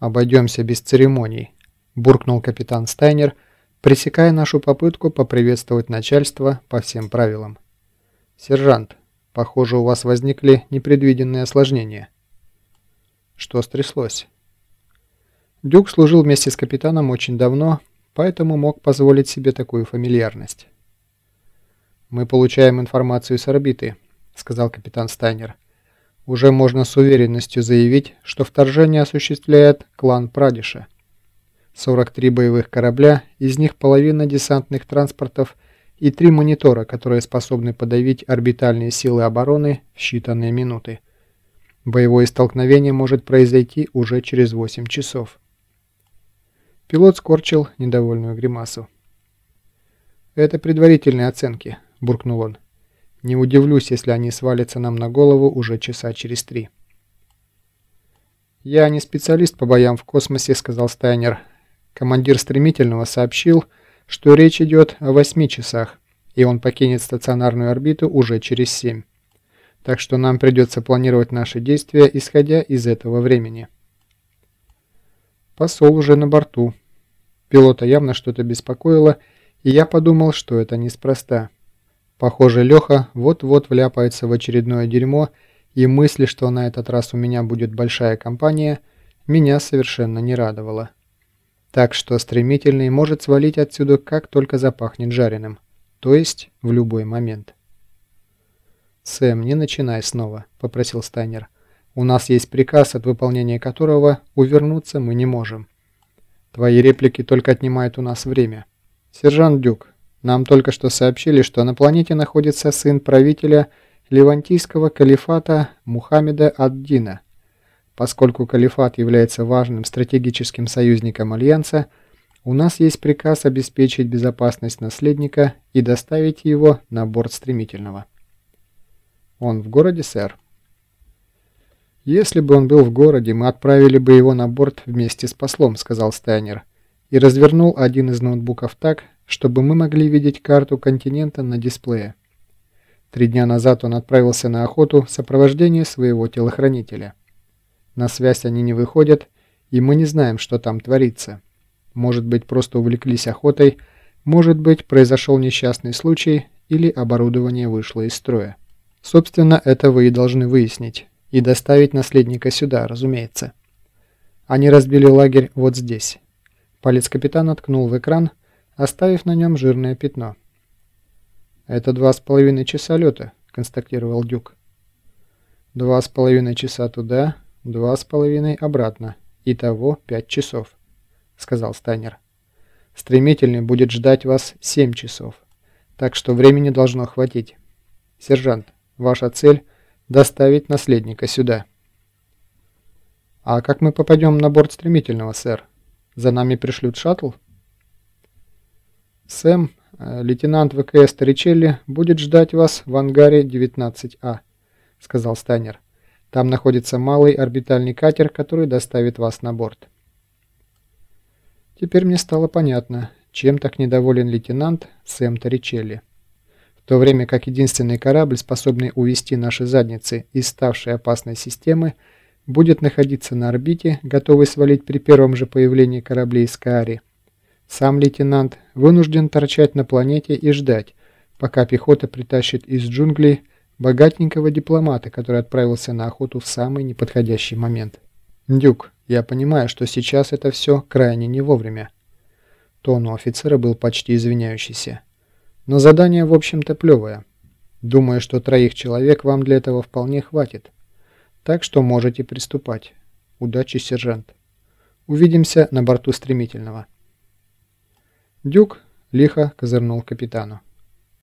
«Обойдемся без церемоний», – буркнул капитан Стайнер, пресекая нашу попытку поприветствовать начальство по всем правилам. «Сержант, похоже, у вас возникли непредвиденные осложнения». Что стряслось? Дюк служил вместе с капитаном очень давно, поэтому мог позволить себе такую фамильярность. «Мы получаем информацию с орбиты», — сказал капитан Стайнер. «Уже можно с уверенностью заявить, что вторжение осуществляет клан Прадиша. 43 боевых корабля, из них половина десантных транспортов и три монитора, которые способны подавить орбитальные силы обороны в считанные минуты. Боевое столкновение может произойти уже через 8 часов». Пилот скорчил недовольную гримасу. «Это предварительные оценки», – буркнул он. «Не удивлюсь, если они свалятся нам на голову уже часа через три». «Я не специалист по боям в космосе», – сказал Стайнер. Командир стремительного сообщил, что речь идет о восьми часах, и он покинет стационарную орбиту уже через семь. Так что нам придется планировать наши действия, исходя из этого времени. Посол уже на борту. Пилота явно что-то беспокоило, и я подумал, что это неспроста. Похоже, Леха вот-вот вляпается в очередное дерьмо, и мысли, что на этот раз у меня будет большая компания, меня совершенно не радовало. Так что стремительный может свалить отсюда, как только запахнет жареным. То есть в любой момент. «Сэм, не начинай снова», — попросил Стайнер. «У нас есть приказ, от выполнения которого увернуться мы не можем». Твои реплики только отнимают у нас время. Сержант Дюк, нам только что сообщили, что на планете находится сын правителя Левантийского калифата Мухаммеда ад-Дина. Поскольку калифат является важным стратегическим союзником Альянса, у нас есть приказ обеспечить безопасность наследника и доставить его на борт стремительного. Он в городе, сэр? «Если бы он был в городе, мы отправили бы его на борт вместе с послом», — сказал Стайнер, и развернул один из ноутбуков так, чтобы мы могли видеть карту континента на дисплее. Три дня назад он отправился на охоту в сопровождении своего телохранителя. На связь они не выходят, и мы не знаем, что там творится. Может быть, просто увлеклись охотой, может быть, произошел несчастный случай или оборудование вышло из строя. Собственно, это вы и должны выяснить. И доставить наследника сюда, разумеется. Они разбили лагерь вот здесь. Палец капитана ткнул в экран, оставив на нем жирное пятно. «Это два с половиной часа лета», — констатировал Дюк. «Два с половиной часа туда, два с половиной обратно. Итого пять часов», — сказал Стайнер. «Стремительный будет ждать вас семь часов, так что времени должно хватить. Сержант, ваша цель — доставить наследника сюда. «А как мы попадем на борт стремительного, сэр? За нами пришлют шаттл?» «Сэм, э, лейтенант ВКС Торричелли будет ждать вас в ангаре 19А», — сказал Стайнер. «Там находится малый орбитальный катер, который доставит вас на борт». Теперь мне стало понятно, чем так недоволен лейтенант Сэм Торричелли то время как единственный корабль, способный увести наши задницы из ставшей опасной системы, будет находиться на орбите, готовый свалить при первом же появлении кораблей из Каари. Сам лейтенант вынужден торчать на планете и ждать, пока пехота притащит из джунглей богатенького дипломата, который отправился на охоту в самый неподходящий момент. «Дюк, я понимаю, что сейчас это все крайне не вовремя». Тон у офицера был почти извиняющийся. Но задание, в общем-то, плевое. Думаю, что троих человек вам для этого вполне хватит. Так что можете приступать. Удачи, сержант. Увидимся на борту стремительного. Дюк лихо козырнул капитану.